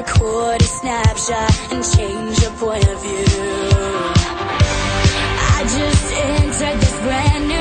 record a snapshot, and change your point of view treasures brand new